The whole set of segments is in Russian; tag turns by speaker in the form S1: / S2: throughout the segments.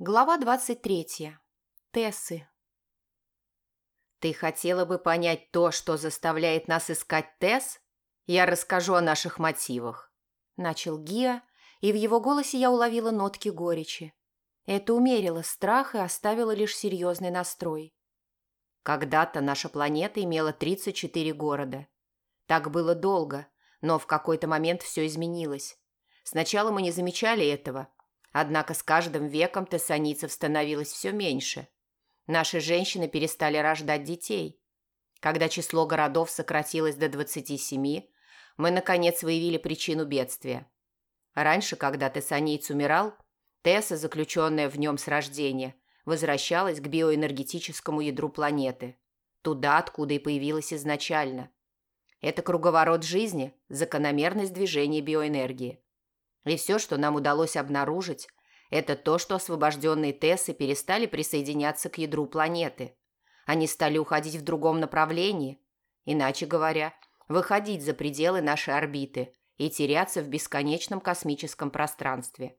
S1: Глава 23. Тессы. «Ты хотела бы понять то, что заставляет нас искать Тесс? Я расскажу о наших мотивах», – начал Гиа, и в его голосе я уловила нотки горечи. Это умерило страх и оставило лишь серьезный настрой. Когда-то наша планета имела 34 города. Так было долго, но в какой-то момент все изменилось. Сначала мы не замечали этого – Однако с каждым веком тессаницев становилось все меньше. Наши женщины перестали рождать детей. Когда число городов сократилось до 27, мы, наконец, выявили причину бедствия. Раньше, когда тессанийц умирал, Тесса, заключенная в нем с рождения, возвращалась к биоэнергетическому ядру планеты, туда, откуда и появилась изначально. Это круговорот жизни, закономерность движения биоэнергии. И все, что нам удалось обнаружить, это то, что освобожденные Тессы перестали присоединяться к ядру планеты. Они стали уходить в другом направлении, иначе говоря, выходить за пределы нашей орбиты и теряться в бесконечном космическом пространстве.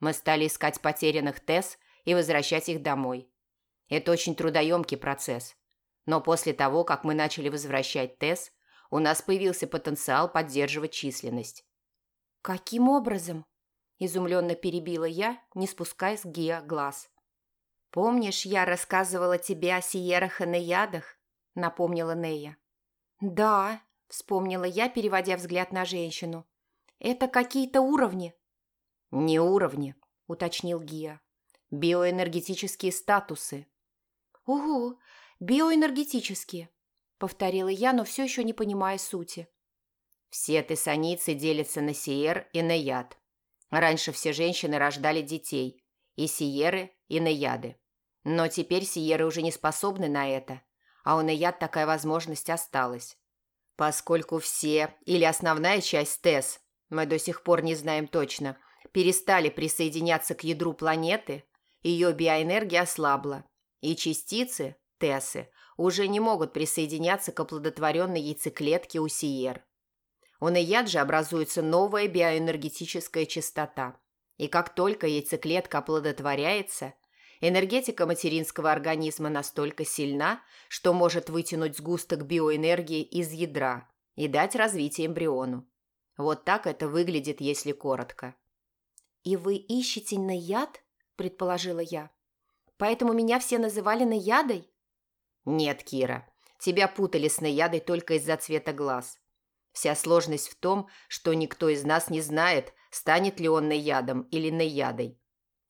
S1: Мы стали искать потерянных Тесс и возвращать их домой. Это очень трудоемкий процесс. Но после того, как мы начали возвращать Тесс, у нас появился потенциал поддерживать численность.
S2: «Каким образом?» – изумленно перебила я, не спуская с Гия глаз.
S1: «Помнишь, я рассказывала тебе о Сиерах и Неядах?» – напомнила Нея.
S2: «Да», – вспомнила я, переводя взгляд на женщину. «Это какие-то уровни?»
S1: «Не уровни», – уточнил Гия. «Биоэнергетические статусы».
S2: «Угу, биоэнергетические», – повторила я, но все еще не понимая сути.
S1: Все тессаницы делятся на сиер и на яд. Раньше все женщины рождали детей, и сиеры, и наяды. Но теперь сиеры уже не способны на это, а у наяд такая возможность осталась. Поскольку все, или основная часть ТЭС, мы до сих пор не знаем точно, перестали присоединяться к ядру планеты, ее биоэнергия ослабла, и частицы, ТЭСы, уже не могут присоединяться к оплодотворенной яйцеклетке у сиер. У Наяджи образуется новая биоэнергетическая частота. И как только яйцеклетка оплодотворяется, энергетика материнского организма настолько сильна, что может вытянуть сгусток биоэнергии из ядра и дать развитие эмбриону. Вот так это выглядит, если коротко.
S2: «И вы ищете наяд?» – предположила я. «Поэтому меня все называли наядой?»
S1: «Нет, Кира, тебя путали с наядой только из-за цвета глаз. Вся сложность в том, что никто из нас не знает, станет ли он наядом или наядой.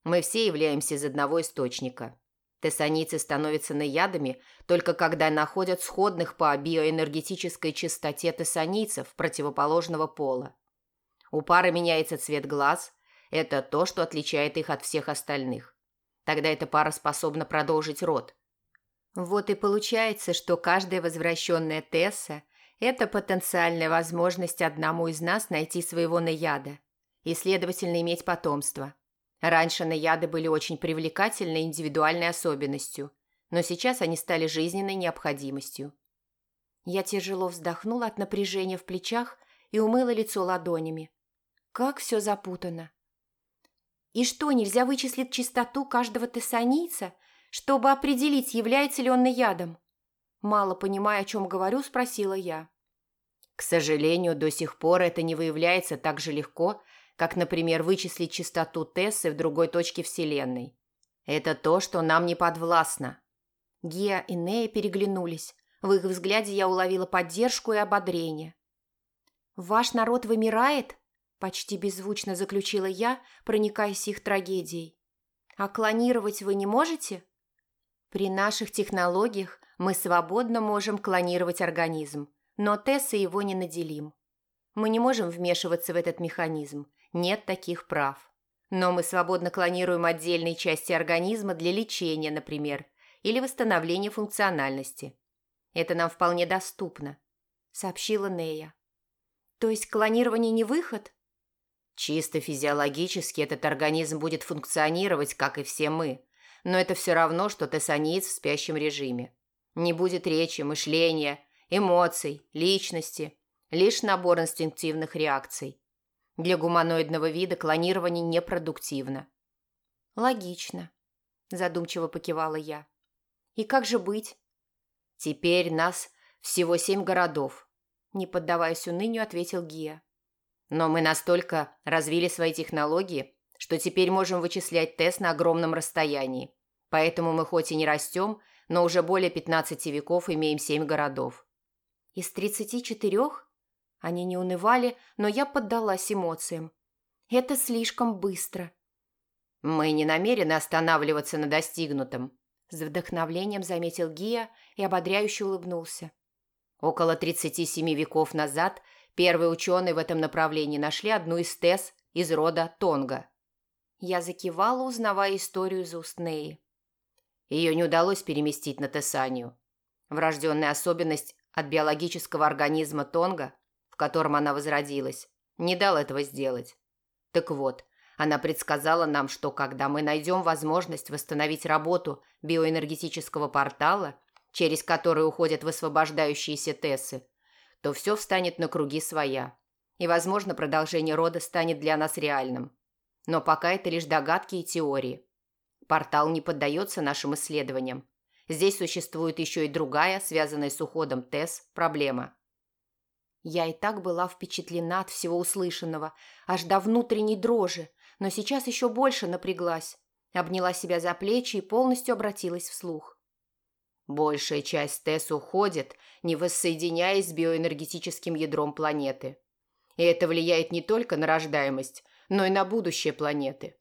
S1: Мы все являемся из одного источника. Тессаницы становятся наядами только когда находят сходных по биоэнергетической частоте тессаницев противоположного пола. У пары меняется цвет глаз. Это то, что отличает их от всех остальных. Тогда эта пара способна продолжить род. Вот и получается, что каждая возвращенная Тесса – это потенциальная возможность одному из нас найти своего наяда и, следовательно, иметь потомство. Раньше наяды были очень привлекательной индивидуальной особенностью, но сейчас они стали жизненной необходимостью.
S2: Я тяжело вздохнула от напряжения в плечах и умыла лицо ладонями. Как все запутано. И что, нельзя вычислить чистоту каждого тессанийца, чтобы определить, является ли он наядом? Мало понимая, о чем говорю, спросила я.
S1: К сожалению, до сих пор это не выявляется так же легко, как, например, вычислить частоту Тессы в другой точке Вселенной. Это то, что нам не подвластно.
S2: Геа и Нея переглянулись. В их взгляде я уловила поддержку и ободрение. «Ваш народ вымирает?» – почти беззвучно заключила я, проникаясь их трагедией. «А клонировать вы не можете?» «При наших технологиях мы свободно можем клонировать организм, но Тесса его не наделим. Мы не можем вмешиваться в этот механизм, нет таких прав. Но мы свободно клонируем отдельные части организма для лечения, например, или восстановления функциональности. Это нам вполне доступно, сообщила Нея. То есть клонирование не выход?
S1: Чисто физиологически этот организм будет функционировать, как и все мы, но это все равно, что тессаниец в спящем режиме. Не будет речи, мышления, эмоций, личности, лишь набор инстинктивных реакций. Для гуманоидного вида клонирование непродуктивно.
S2: Логично, – задумчиво покивала я. «И как же быть?»
S1: «Теперь нас всего семь городов», – не поддаваясь унынию, ответил Гия. «Но мы настолько развили свои технологии, что теперь можем вычислять тест на огромном расстоянии. Поэтому мы хоть и не растем, но уже более 15 веков имеем семь городов».
S2: «Из тридцати четырех?» Они не унывали, но я поддалась эмоциям. «Это слишком быстро».
S1: «Мы не намерены останавливаться на достигнутом»,
S2: с вдохновлением заметил Гия и ободряюще улыбнулся.
S1: Около 37 веков назад первые ученые в этом направлении нашли одну из тез из рода Тонга.
S2: Я закивала, узнавая историю из уст Неи.
S1: Ее не удалось переместить на Тесанию. Врожденная особенность от биологического организма Тонга, в котором она возродилась, не дал этого сделать. Так вот, она предсказала нам, что когда мы найдем возможность восстановить работу биоэнергетического портала, через который уходят высвобождающиеся Тессы, то все встанет на круги своя. И, возможно, продолжение рода станет для нас реальным. Но пока это лишь догадки и теории. Портал не поддается нашим исследованиям. Здесь существует еще и другая, связанная с уходом Тесс, проблема.
S2: Я и так была впечатлена от всего услышанного, аж до внутренней дрожи, но сейчас еще больше напряглась, обняла себя за плечи и полностью обратилась вслух.
S1: Большая часть ТЭС уходит, не воссоединяясь с биоэнергетическим ядром планеты. И это влияет не только на рождаемость, но и на будущее планеты.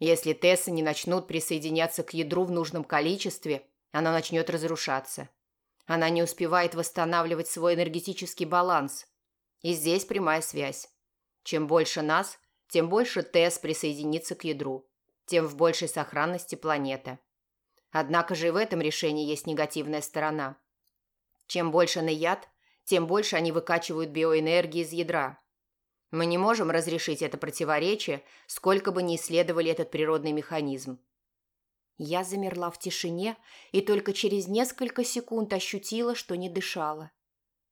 S1: Если ТЭСы не начнут присоединяться к ядру в нужном количестве, она начнет разрушаться. Она не успевает восстанавливать свой энергетический баланс. И здесь прямая связь. Чем больше нас, тем больше ТЭС присоединится к ядру, тем в большей сохранности планета. Однако же и в этом решении есть негативная сторона. Чем больше на яд, тем больше они выкачивают биоэнергии из ядра. Мы не можем разрешить это противоречие, сколько бы ни исследовали этот природный механизм.
S2: Я замерла в тишине и только через несколько секунд ощутила, что не дышала.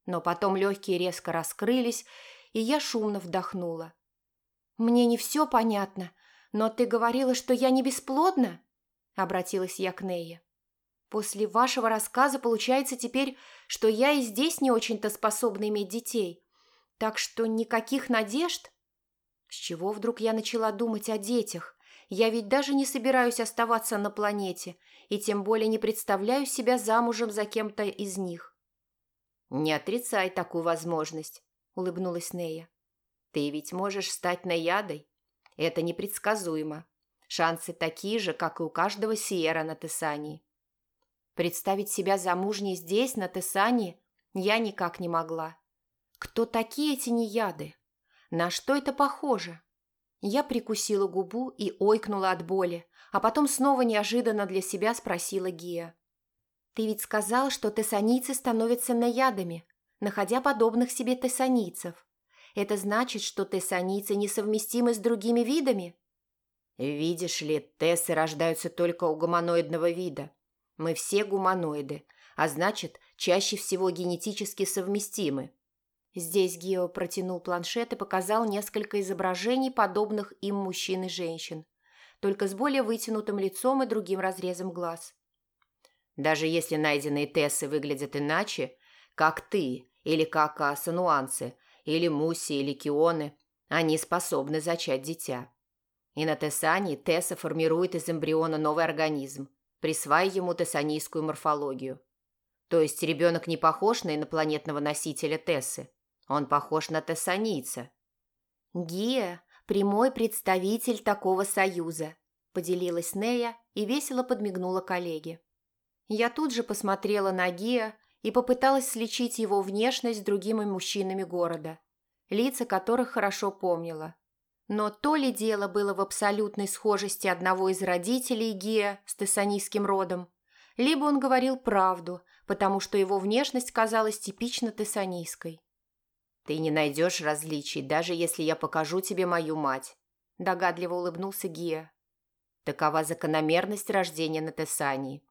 S2: Но потом легкие резко раскрылись, и я шумно вдохнула. «Мне не все понятно, но ты говорила, что я не бесплодна?» – обратилась я к Нее. «После вашего рассказа получается теперь, что я и здесь не очень-то способна иметь детей, так что никаких надежд?» С чего вдруг я начала думать о детях? Я ведь даже не собираюсь оставаться на планете, и тем более не представляю себя замужем за кем-то из них.
S1: «Не отрицай такую возможность», – улыбнулась Нея. Ты ведь можешь стать наядой. Это непредсказуемо. Шансы такие же, как и у каждого Сиера на Тесании.
S2: Представить себя замужней здесь, на Тесании, я никак не могла. Кто такие эти неяды? На что это похоже? Я прикусила губу и ойкнула от боли, а потом снова неожиданно для себя спросила Гия. «Ты ведь сказал, что тессанийцы становятся наядами, находя подобных себе тессанийцев. Это значит, что тессанийцы несовместимы с другими видами?
S1: Видишь ли, тессы рождаются только у гуманоидного вида. Мы все гуманоиды, а значит, чаще всего генетически совместимы.
S2: Здесь Гео протянул планшет и показал несколько изображений, подобных им мужчин и женщин, только с более вытянутым лицом и другим разрезом глаз.
S1: Даже если найденные Тессы выглядят иначе, как ты или как асануанцы – или Муси, или Кионы, они способны зачать дитя. И на Тесане Тесса формирует из эмбриона новый организм, присваивая ему тессанийскую морфологию. То есть ребенок не похож на инопланетного носителя Тессы, он похож на тессанийца.
S2: «Гия – прямой представитель такого союза», – поделилась Нея и весело подмигнула коллеге. Я тут же посмотрела на Гия и попыталась сличить его внешность с другими мужчинами города, лица которых хорошо помнила. Но то ли дело было в абсолютной схожести одного из родителей Гия с тессанийским родом, либо он говорил правду, потому что его внешность казалась типично тессанийской.
S1: «Ты не найдешь различий, даже если я покажу тебе мою мать», – догадливо улыбнулся Гия. «Такова закономерность рождения на Тессании».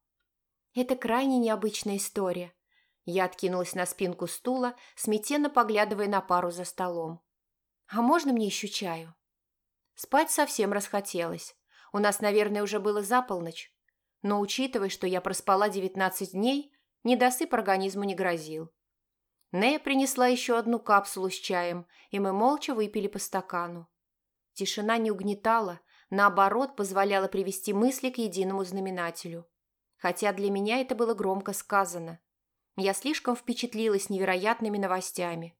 S2: «Это крайне необычная история», я откинулась на спинку стула, смятенно поглядывая на пару за столом. «А можно мне еще чаю?» Спать совсем расхотелось. У нас, наверное, уже было за полночь. но учитывая, что я проспала 19 дней, недосып организму не грозил. Нея принесла еще одну капсулу с чаем, и мы молча выпили по стакану. Тишина не угнетала, наоборот, позволяла привести мысли к единому знаменателю. Хотя для меня это было громко сказано. Я слишком впечатлилась невероятными новостями.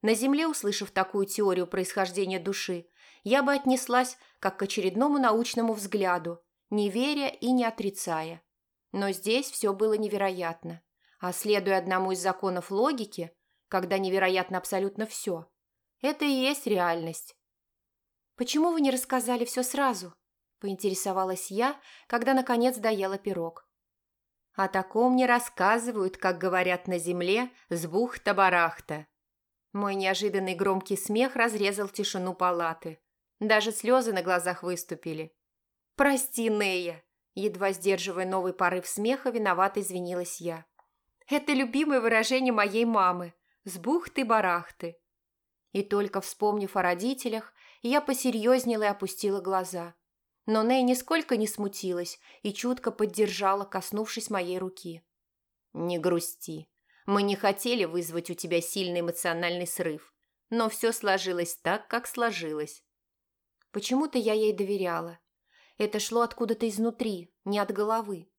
S2: На Земле, услышав такую теорию происхождения души, я бы отнеслась как к очередному научному взгляду, не веря и не отрицая. Но здесь все было невероятно. А следуя одному из законов логики, когда невероятно абсолютно все, это и есть реальность. «Почему вы не рассказали все сразу?» – поинтересовалась я, когда наконец доела пирог. «О таком не рассказывают, как говорят на земле, с бухта-барахта». Мой неожиданный громкий смех разрезал тишину палаты. Даже слезы на глазах выступили. «Прости, Нея!» Едва сдерживая новый порыв смеха, виновато извинилась я. «Это любимое выражение моей мамы. С бухты-барахты». И только вспомнив о родителях, я посерьезнела и опустила глаза. Но Нэй нисколько не смутилась и чутко поддержала, коснувшись моей руки. «Не грусти. Мы не хотели вызвать у тебя сильный эмоциональный срыв, но все сложилось так, как сложилось». Почему-то я ей доверяла. Это шло откуда-то изнутри, не от головы.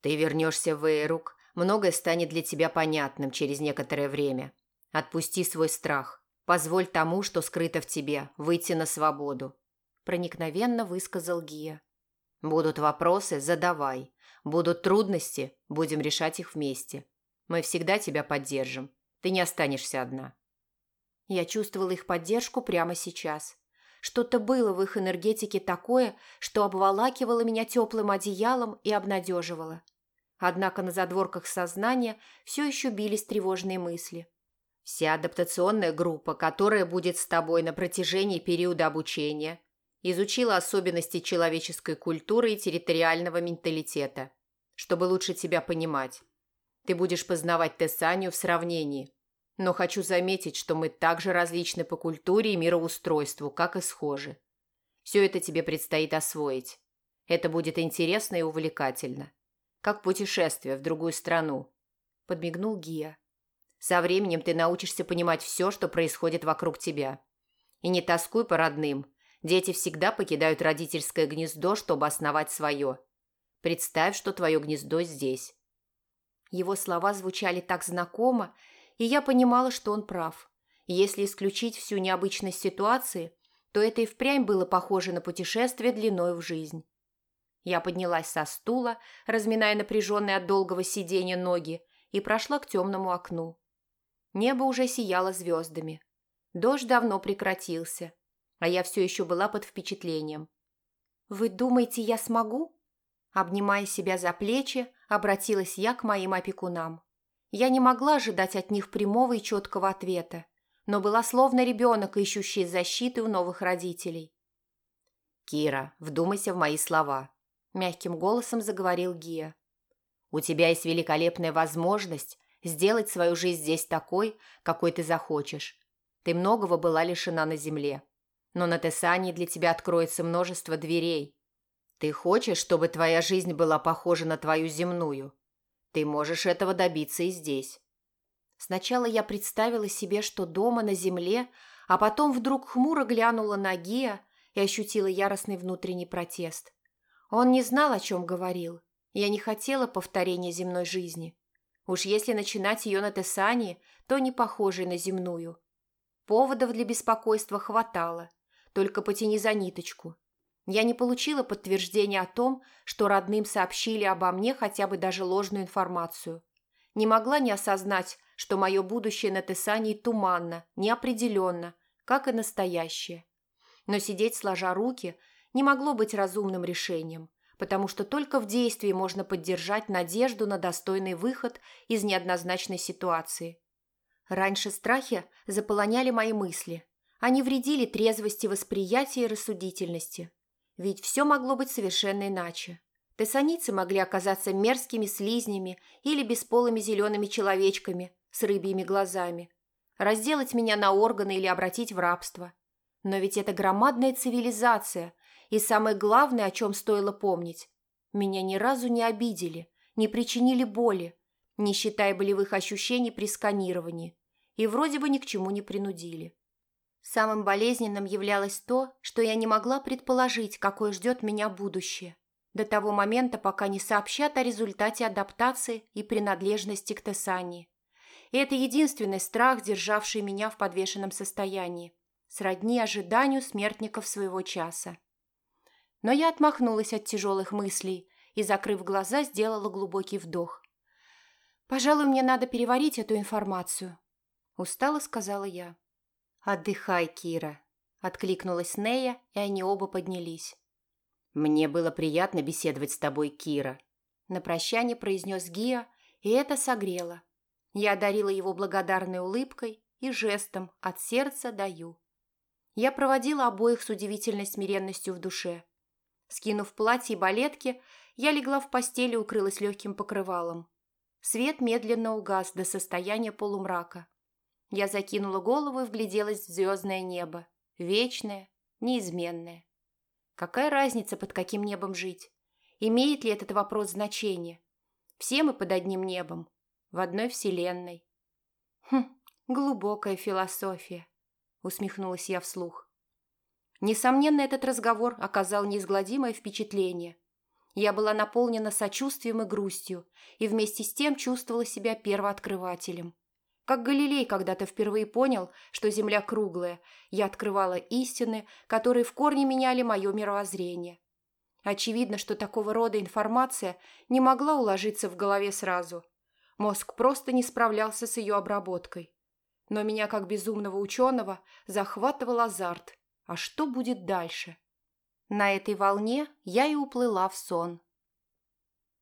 S2: «Ты вернешься в Эйрук, многое станет для тебя понятным через некоторое время. Отпусти свой страх. Позволь тому, что скрыто в тебе, выйти на свободу», – проникновенно высказал Гия. «Будут вопросы – задавай. Будут трудности – будем решать их вместе. Мы всегда тебя поддержим. Ты не останешься одна». Я чувствовала их поддержку прямо сейчас. Что-то было в их энергетике такое, что обволакивало меня теплым одеялом и обнадеживало. Однако на задворках сознания все еще бились тревожные мысли – Вся адаптационная группа, которая будет с тобой на протяжении периода обучения, изучила особенности человеческой культуры и территориального менталитета, чтобы лучше тебя понимать. Ты будешь познавать Тессанию в сравнении. Но хочу заметить, что мы также различны по культуре и мироустройству, как и схожи. Все это тебе предстоит освоить. Это будет интересно и увлекательно. Как путешествие в другую страну. Подмигнул Гия. Со временем ты научишься понимать все, что происходит вокруг тебя. И не тоскуй по родным. Дети всегда покидают родительское гнездо, чтобы основать свое. Представь, что твое гнездо здесь. Его слова звучали так знакомо, и я понимала, что он прав. Если исключить всю необычность ситуации, то это и впрямь было похоже на путешествие длиной в жизнь. Я поднялась со стула, разминая напряженные от долгого сидения ноги, и прошла к темному окну. Небо уже сияло звездами. Дождь давно прекратился, а я все еще была под впечатлением. «Вы думаете, я смогу?» Обнимая себя за плечи, обратилась я к моим опекунам. Я не могла ожидать от них прямого и четкого ответа, но была словно ребенок, ищущий защиты у новых родителей. «Кира, вдумайся в мои слова», – мягким голосом заговорил Гия. «У тебя есть великолепная возможность сделать свою жизнь здесь такой, какой ты захочешь. Ты многого была лишена на земле. Но на Тесании для тебя откроется множество дверей. Ты хочешь, чтобы твоя жизнь была похожа на твою земную? Ты можешь этого добиться и здесь. Сначала я представила себе, что дома на земле, а потом вдруг хмуро глянула на Гия и ощутила яростный внутренний протест. Он не знал, о чем говорил. Я не хотела повторения земной жизни. Уж если начинать ее на Тесане, то не похожей на земную. Поводов для беспокойства хватало, только потяни за ниточку. Я не получила подтверждения о том, что родным сообщили обо мне хотя бы даже ложную информацию. Не могла не осознать, что мое будущее на Тесании туманно, неопределенно, как и настоящее. Но сидеть сложа руки не могло быть разумным решением – потому что только в действии можно поддержать надежду на достойный выход из неоднозначной ситуации. Раньше страхи заполоняли мои мысли. Они вредили трезвости восприятия и рассудительности. Ведь все могло быть совершенно иначе. Тессаницы могли оказаться мерзкими слизнями или бесполыми зелеными человечками с рыбьими глазами, разделать меня на органы или обратить в рабство. Но ведь это громадная цивилизация, и самое главное, о чем стоило помнить, Меня ни разу не обидели, не причинили боли, не считая болевых ощущений при сканировании, и вроде бы ни к чему не принудили. Самым болезненным являлось то, что я не могла предположить, какое ждет меня будущее, до того момента, пока не сообщат о результате адаптации и принадлежности к Тессании. И это единственный страх, державший меня в подвешенном состоянии, сродни ожиданию смертников своего часа. Но я отмахнулась от тяжелых мыслей и, закрыв глаза, сделала глубокий вдох. «Пожалуй, мне надо переварить эту информацию», – устало сказала я.
S1: «Отдыхай, Кира», – откликнулась Нея, и они оба поднялись. «Мне было приятно беседовать с тобой, Кира», – на прощание произнес Гия, и это согрело. Я одарила его благодарной улыбкой и жестом «от сердца даю». Я проводила обоих с удивительной смиренностью в душе. Скинув платье и балетки, я легла в постели и укрылась легким покрывалом. Свет медленно угас до состояния полумрака. Я закинула голову и вгляделась в звездное небо. Вечное, неизменное. Какая разница, под каким небом жить? Имеет ли этот вопрос значение? Все мы под одним небом, в одной вселенной. Хм, глубокая философия, усмехнулась я вслух. Несомненно, этот разговор оказал неизгладимое впечатление. Я была наполнена сочувствием и грустью, и вместе с тем чувствовала себя первооткрывателем. Как Галилей когда-то впервые понял, что Земля круглая, я открывала истины, которые в корне меняли мое мировоззрение. Очевидно, что такого рода информация не могла уложиться в голове сразу. Мозг просто не справлялся с ее обработкой. Но меня, как безумного ученого, захватывал азарт. А что будет дальше? На этой волне я и уплыла в сон.